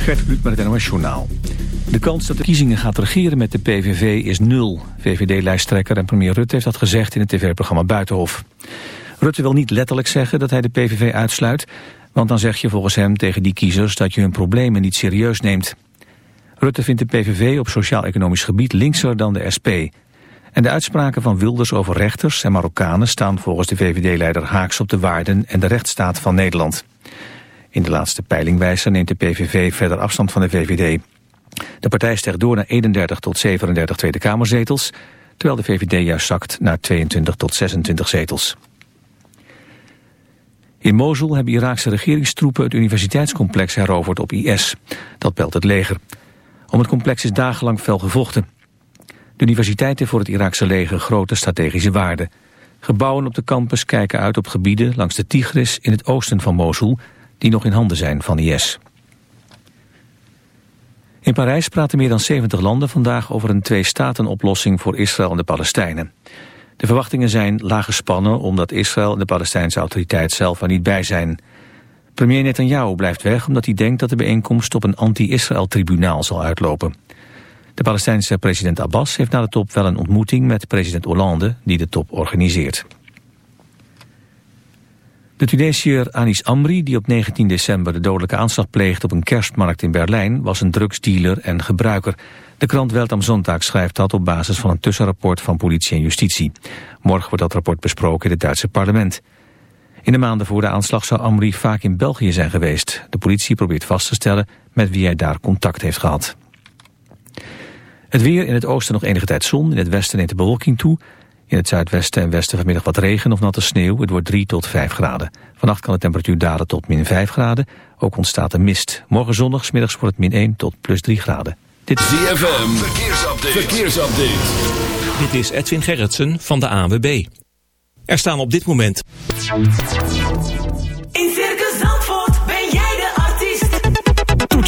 Gert Ruud met het NOS Journaal. De kans dat de kiezingen gaat regeren met de PVV is nul. VVD-lijsttrekker en premier Rutte heeft dat gezegd in het tv-programma Buitenhof. Rutte wil niet letterlijk zeggen dat hij de PVV uitsluit... want dan zeg je volgens hem tegen die kiezers dat je hun problemen niet serieus neemt. Rutte vindt de PVV op sociaal-economisch gebied linkser dan de SP. En de uitspraken van Wilders over rechters en Marokkanen... staan volgens de VVD-leider haaks op de waarden en de rechtsstaat van Nederland. In de laatste peilingwijzer neemt de PVV verder afstand van de VVD. De partij stijgt door naar 31 tot 37 Tweede Kamerzetels... terwijl de VVD juist zakt naar 22 tot 26 zetels. In Mosul hebben Iraakse regeringstroepen het universiteitscomplex heroverd op IS. Dat belt het leger. Om het complex is dagenlang fel gevochten. De universiteit voor het Iraakse leger grote strategische waarde. Gebouwen op de campus kijken uit op gebieden langs de Tigris in het oosten van Mosul die nog in handen zijn van IS. In Parijs praten meer dan 70 landen vandaag over een twee-staten-oplossing voor Israël en de Palestijnen. De verwachtingen zijn laag gespannen omdat Israël en de Palestijnse autoriteit zelf er niet bij zijn. Premier Netanyahu blijft weg omdat hij denkt dat de bijeenkomst op een anti-Israël-tribunaal zal uitlopen. De Palestijnse president Abbas heeft na de top wel een ontmoeting met president Hollande die de top organiseert. De Tunesiër Anis Amri, die op 19 december de dodelijke aanslag pleegde op een kerstmarkt in Berlijn, was een drugsdealer en gebruiker. De krant Welt am Sonntag schrijft dat op basis van een tussenrapport van politie en justitie. Morgen wordt dat rapport besproken in het Duitse parlement. In de maanden voor de aanslag zou Amri vaak in België zijn geweest. De politie probeert vast te stellen met wie hij daar contact heeft gehad. Het weer in het oosten nog enige tijd zon, in het westen neemt de bewolking toe. In het zuidwesten en westen vanmiddag wat regen of natte sneeuw. Het wordt 3 tot 5 graden. Vannacht kan de temperatuur dalen tot min 5 graden. Ook ontstaat er mist. Morgen zondag, middags wordt het min 1 tot plus 3 graden. Dit is ZFM. Verkeersupdate. Verkeersupdate. Dit is Edwin Gerritsen van de ANWB. Er staan op dit moment...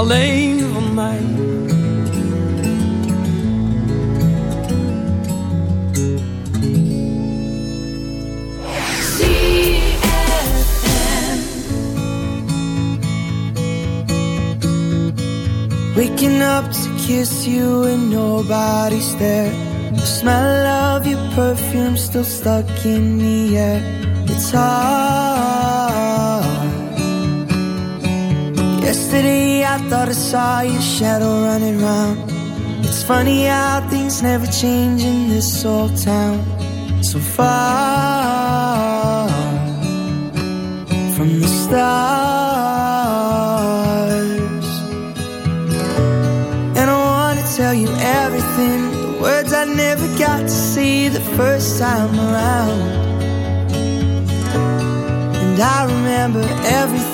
Alleen van mij. Waking up to kiss you and nobody's there. The smell of your perfume still stuck in the air. It's hard. Yesterday I thought I saw your shadow running round. It's funny how things never change in this old town. So far from the stars. And I wanna tell you everything. The words I never got to see the first time around. And I remember everything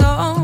your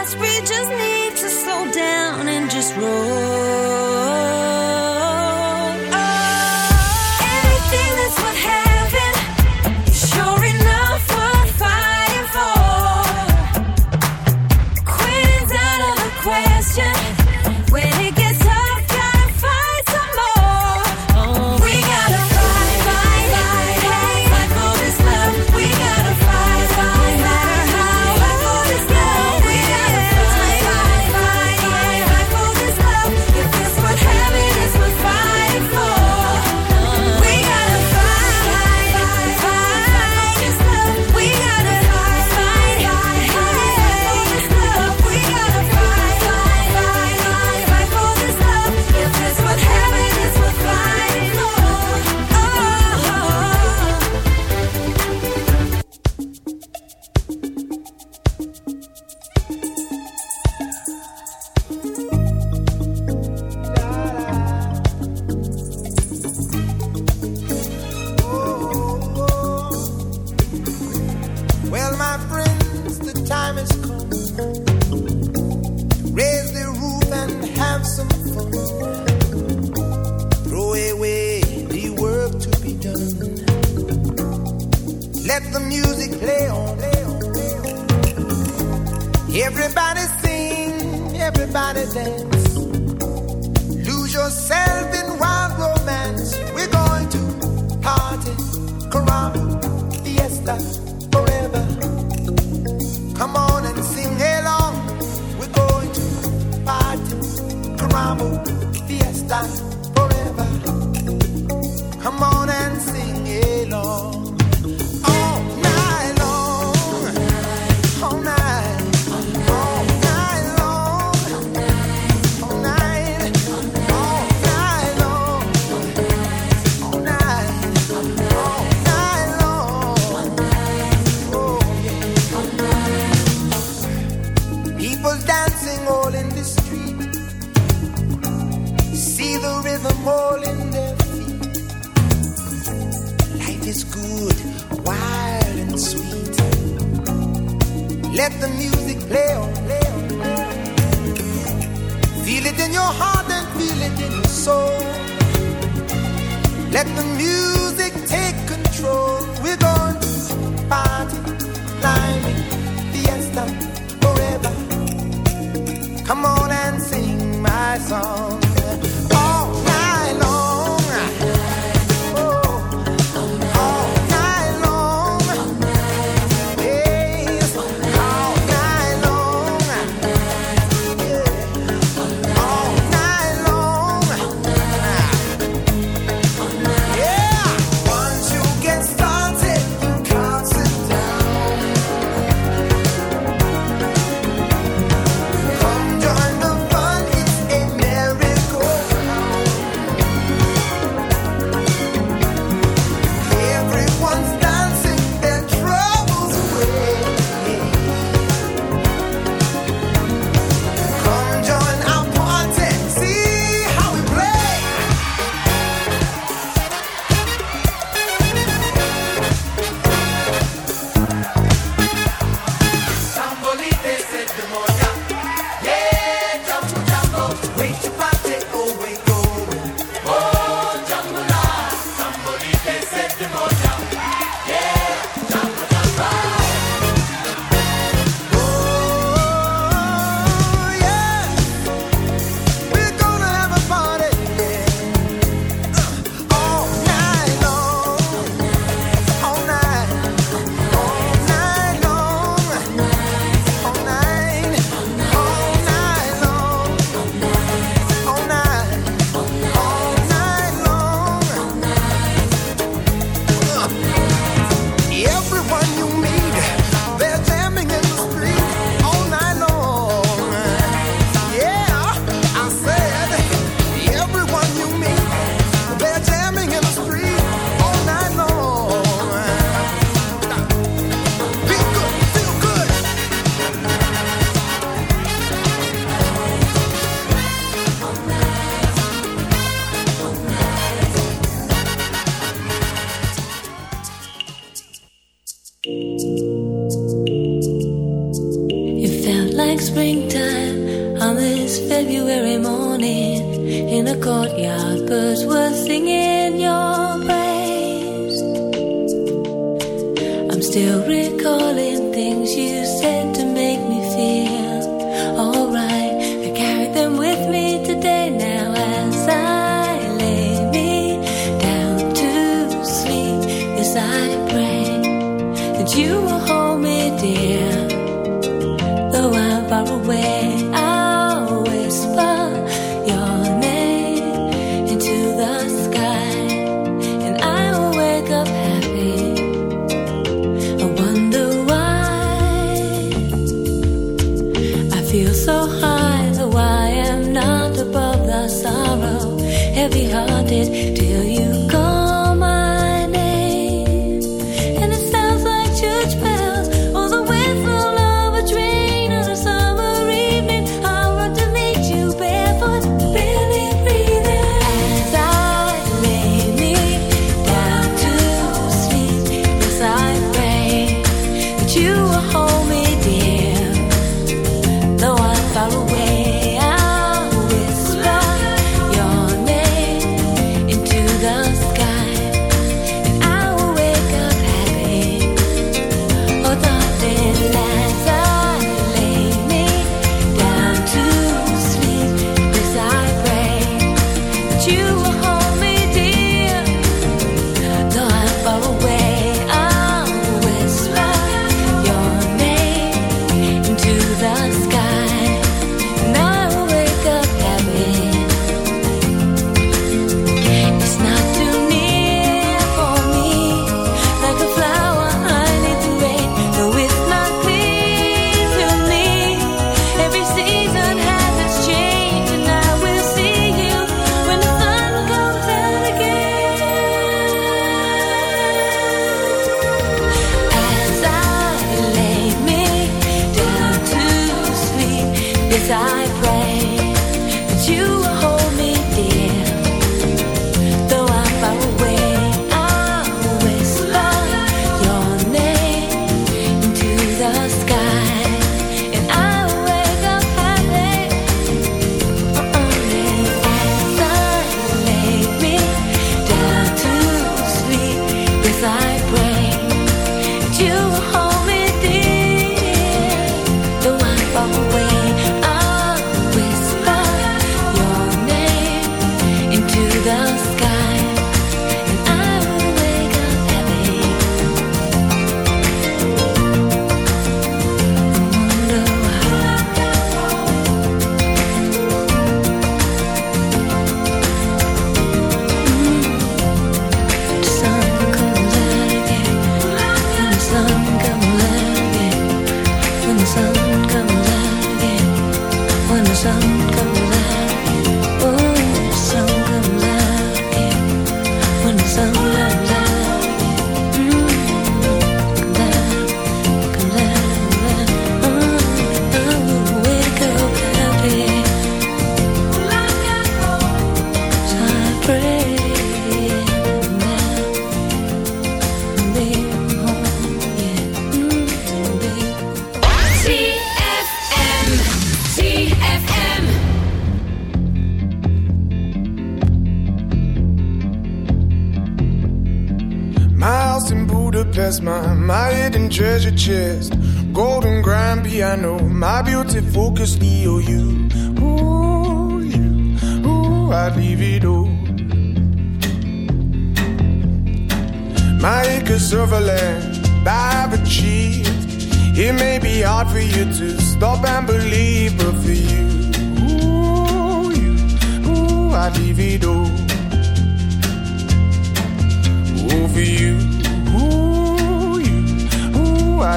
fast, we just need to slow down and just roll.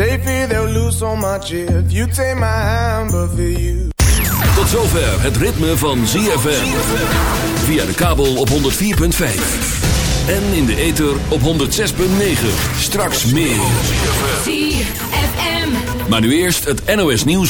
They fear they'll lose so much if you take my hand, but for you. Tot zover het ritme van ZFM. Via de kabel op 104.5. En in de ether op 106.9. Straks meer. ZFM. Maar nu eerst het NOS nieuws.